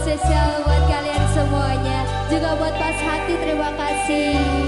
spesial buat kalian semuanya. Juga buat Pas Hati terima kasih.